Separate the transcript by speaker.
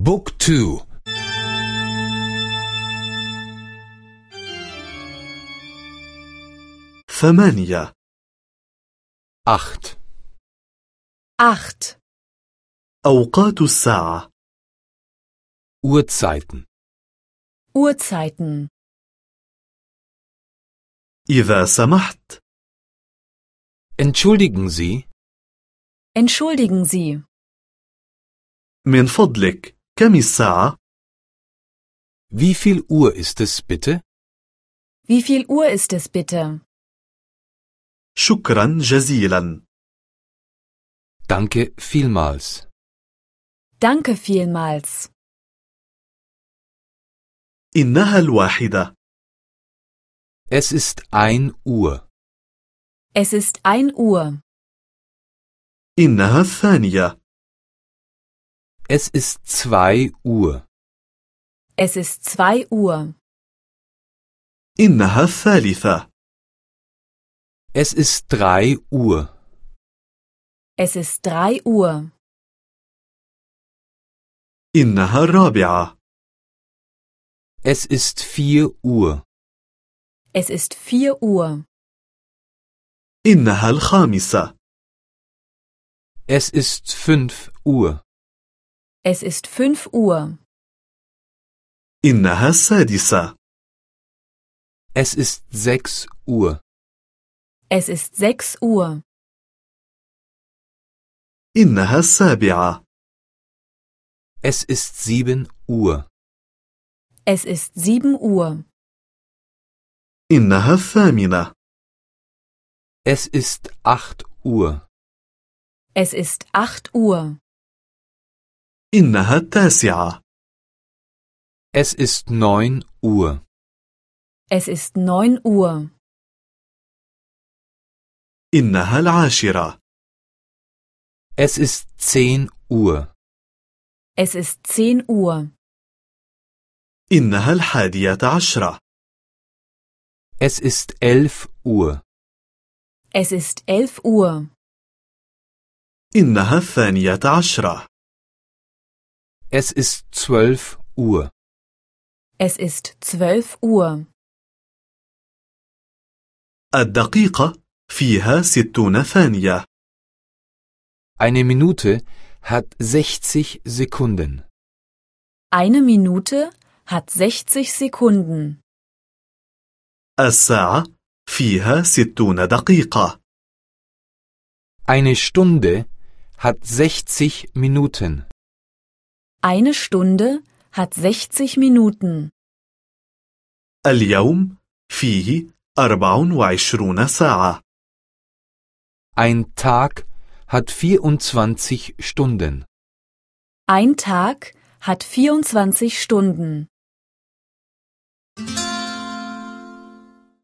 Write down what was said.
Speaker 1: بوك تو
Speaker 2: ثمانية
Speaker 1: أخت
Speaker 3: acht,
Speaker 2: أوقات الساعة
Speaker 1: Uhrzeiten
Speaker 3: Uhrzeiten.
Speaker 2: إذا سمحت
Speaker 1: Entschuldigen Sie,
Speaker 3: Entschuldigen Sie,
Speaker 2: من فضلك كم الساعة؟
Speaker 1: wie viel Uhr ist es bitte?
Speaker 3: wie viel Uhr ist es bitte?
Speaker 2: شكرا جزيلا
Speaker 1: Danke vielmals.
Speaker 3: Danke vielmals.
Speaker 2: إنها الواحدة
Speaker 1: Es ist ein Uhr.
Speaker 3: Es ist ein Uhr.
Speaker 2: إنها الثانية
Speaker 1: Es ist zwei Uhr.
Speaker 3: Es ist zwei Uhr.
Speaker 2: إنها الثالثة
Speaker 1: Es ist drei Uhr.
Speaker 3: Es ist drei Uhr.
Speaker 2: إنها الرابعة
Speaker 1: Es ist vier Uhr.
Speaker 3: Es ist vier Uhr.
Speaker 2: إنها الخامسة
Speaker 1: Es ist fünf Uhr.
Speaker 3: Es ist fünf Uhr.
Speaker 2: إنها السادسة
Speaker 1: Es ist sechs Uhr.
Speaker 3: Es ist sechs Uhr.
Speaker 2: إنها السابعة
Speaker 1: Es ist sieben Uhr.
Speaker 3: Es ist sieben Uhr.
Speaker 2: إنها الثامنة
Speaker 1: Es ist acht Uhr.
Speaker 3: Es ist acht Uhr.
Speaker 2: إنها التاسعة
Speaker 1: Es ist neun Uhr.
Speaker 3: Es ist neun Uhr.
Speaker 2: إنها العاشرة
Speaker 1: Es ist zehn Uhr.
Speaker 3: Es ist zehn Uhr.
Speaker 2: إنها الحادية عشرة
Speaker 1: Es ist elf Uhr.
Speaker 3: Es ist elf Uhr.
Speaker 2: إنها الثانية عشرة
Speaker 1: Es ist zwölf Uhr.
Speaker 3: Es ist zwölf Uhr.
Speaker 2: الدقيقة فيها ستون ثانية
Speaker 1: Eine Minute hat 60 Sekunden.
Speaker 3: Eine Minute hat 60 Sekunden.
Speaker 2: الساعة فيها ستون دقيقة
Speaker 1: Eine Stunde hat 60 Minuten.
Speaker 3: Eine Stunde hat 60 Minuten.
Speaker 2: اليوم فيه أربع وعشرون ساعة
Speaker 1: Ein Tag hat 24 Stunden.
Speaker 3: Ein Tag hat 24 Stunden.